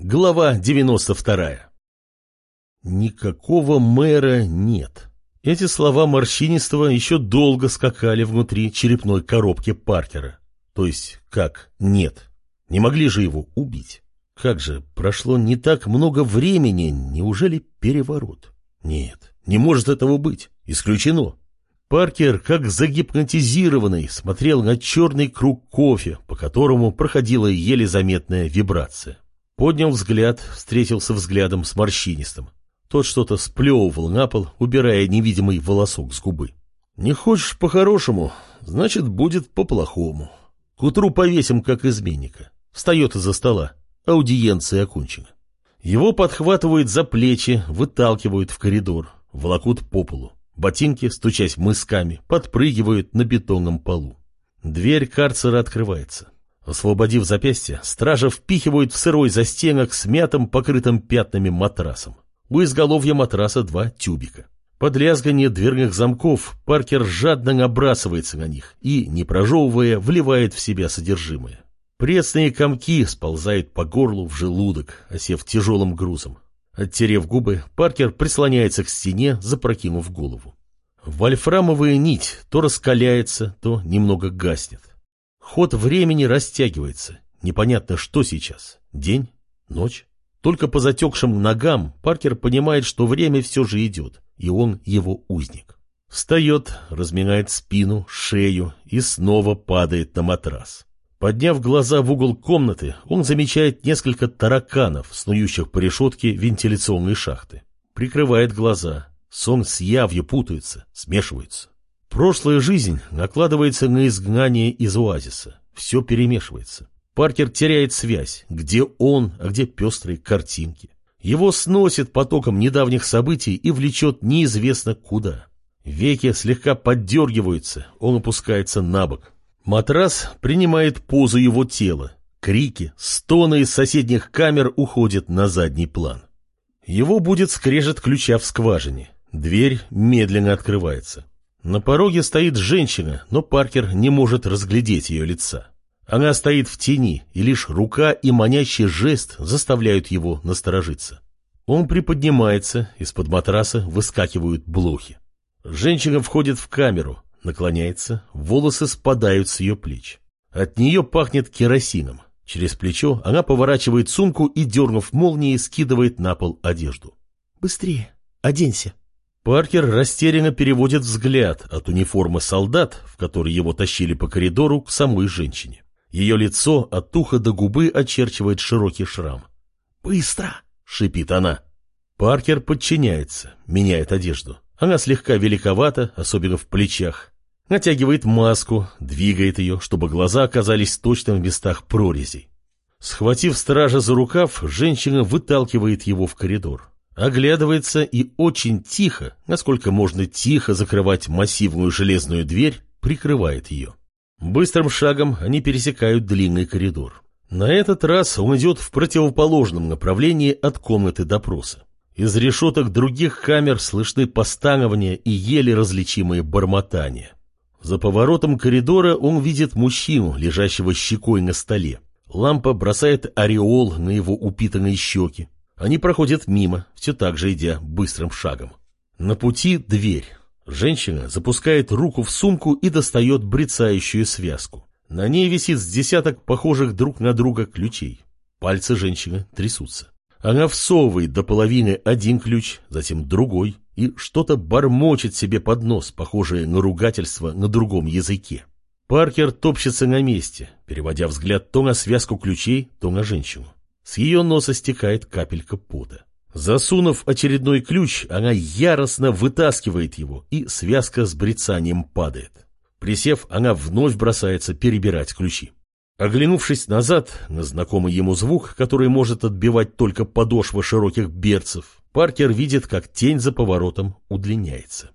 Глава 92. Никакого мэра нет. Эти слова морщинистого еще долго скакали внутри черепной коробки Паркера. То есть, как нет? Не могли же его убить? Как же, прошло не так много времени, неужели переворот? Нет, не может этого быть, исключено. Паркер, как загипнотизированный, смотрел на черный круг кофе, по которому проходила еле заметная вибрация. Поднял взгляд, встретился взглядом с морщинистым. Тот что-то сплевывал на пол, убирая невидимый волосок с губы. «Не хочешь по-хорошему, значит, будет по-плохому. К утру повесим, как изменника». Встает из-за стола. Аудиенция окончена. Его подхватывают за плечи, выталкивают в коридор, волокут по полу. Ботинки, стучась мысками, подпрыгивают на бетонном полу. Дверь карцера открывается. Освободив запястье, стража впихивают в сырой застенок с мятым, покрытым пятнами матрасом. У изголовья матраса два тюбика. Под лязганье дверных замков Паркер жадно набрасывается на них и, не прожевывая, вливает в себя содержимое. Пресные комки сползают по горлу в желудок, осев тяжелым грузом. Оттерев губы, Паркер прислоняется к стене, запрокинув голову. Вольфрамовая нить то раскаляется, то немного гаснет. Ход времени растягивается. Непонятно, что сейчас. День? Ночь? Только по затекшим ногам Паркер понимает, что время все же идет, и он его узник. Встает, разминает спину, шею и снова падает на матрас. Подняв глаза в угол комнаты, он замечает несколько тараканов, снующих по решетке вентиляционной шахты. Прикрывает глаза. Сон с явью путаются, смешиваются. Прошлая жизнь накладывается на изгнание из оазиса. Все перемешивается. Паркер теряет связь, где он, а где пестрые картинки. Его сносит потоком недавних событий и влечет неизвестно куда. Веки слегка поддергиваются, он опускается на бок. Матрас принимает позу его тела. Крики, стоны из соседних камер уходят на задний план. Его будет скрежет ключа в скважине. Дверь медленно открывается. На пороге стоит женщина, но Паркер не может разглядеть ее лица. Она стоит в тени, и лишь рука и манящий жест заставляют его насторожиться. Он приподнимается, из-под матраса выскакивают блохи. Женщина входит в камеру, наклоняется, волосы спадают с ее плеч. От нее пахнет керосином. Через плечо она поворачивает сумку и, дернув молнии, скидывает на пол одежду. «Быстрее, оденься!» Паркер растерянно переводит взгляд от униформы солдат, в которой его тащили по коридору, к самой женщине. Ее лицо от уха до губы очерчивает широкий шрам. «Быстро!» — шипит она. Паркер подчиняется, меняет одежду. Она слегка великовата, особенно в плечах. Натягивает маску, двигает ее, чтобы глаза оказались точно в местах прорезей. Схватив стража за рукав, женщина выталкивает его в коридор. Оглядывается и очень тихо, насколько можно тихо закрывать массивную железную дверь, прикрывает ее. Быстрым шагом они пересекают длинный коридор. На этот раз он идет в противоположном направлении от комнаты допроса. Из решеток других камер слышны постановления и еле различимые бормотания. За поворотом коридора он видит мужчину, лежащего щекой на столе. Лампа бросает ореол на его упитанные щеки. Они проходят мимо, все так же идя быстрым шагом. На пути дверь. Женщина запускает руку в сумку и достает брецающую связку. На ней висит с десяток похожих друг на друга ключей. Пальцы женщины трясутся. Она всовывает до половины один ключ, затем другой, и что-то бормочет себе под нос, похожее на ругательство на другом языке. Паркер топчется на месте, переводя взгляд то на связку ключей, то на женщину. С ее носа стекает капелька пота. Засунув очередной ключ, она яростно вытаскивает его, и связка с брецанием падает. Присев, она вновь бросается перебирать ключи. Оглянувшись назад на знакомый ему звук, который может отбивать только подошва широких берцев, Паркер видит, как тень за поворотом удлиняется.